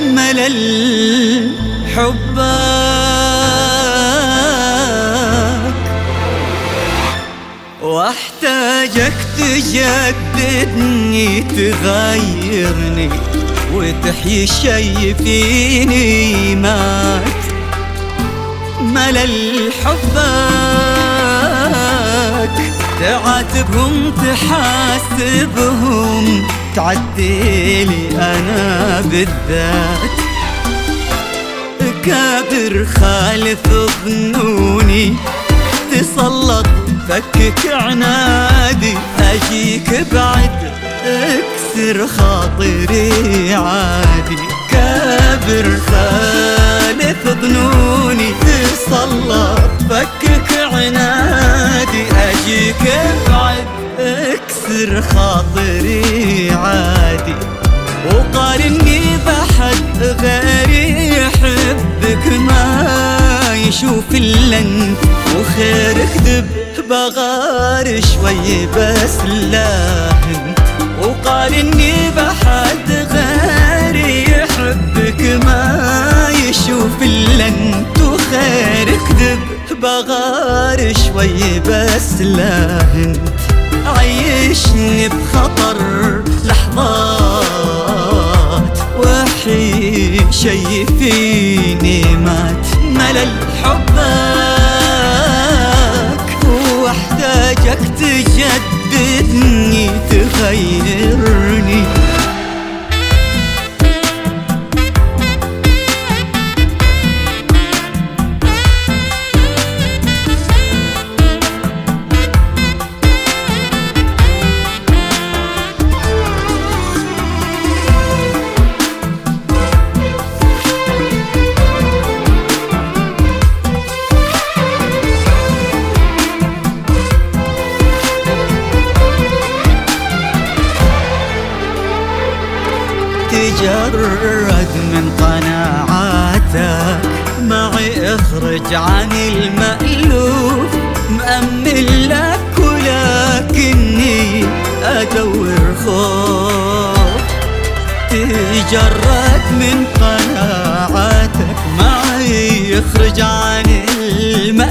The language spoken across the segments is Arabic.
ملل حبك وأحتاجك تجددني تغيرني وتحيي شي فيني مات. ملل حبك تعاتبهم تحاسبهم. تعديلي أنا بالذات. كابر خالف ظنوني تسلط فكك عنادي أجيك بعد أكسر خاطري عادي. كابر خالف ظنوني يشوف الا انت وخيرك دب بغار شوي بس لا انت وقارني بحد غيري يحبك ما يشوف إلا أنت وخيرك دب بغار شوي بس لا عيشني بخطر لحظات وحي شي فيني مات. ملل حبك وأحتاجك تجددني تغيرني. تجرد من قناعاتك. معي اخرج عن المألوف مأمل لك ولكني أدور خوف. تجرد من قناعاتك معي يخرج عن المألوف.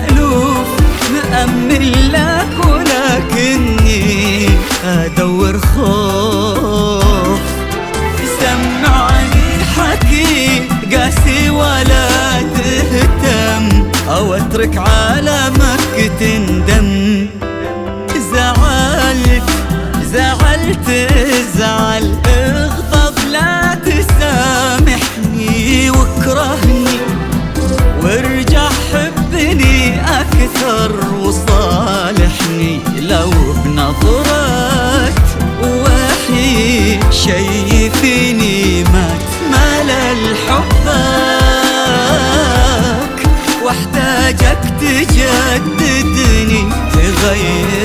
أو اترك عالمك تندم زعلت زعلت زعل. اغضب لا تسامحني واكرهني. وارجع حبني أكثر وصالحني. لو بنظرات وحي شي فيني واحتاجك تجددني تغيرني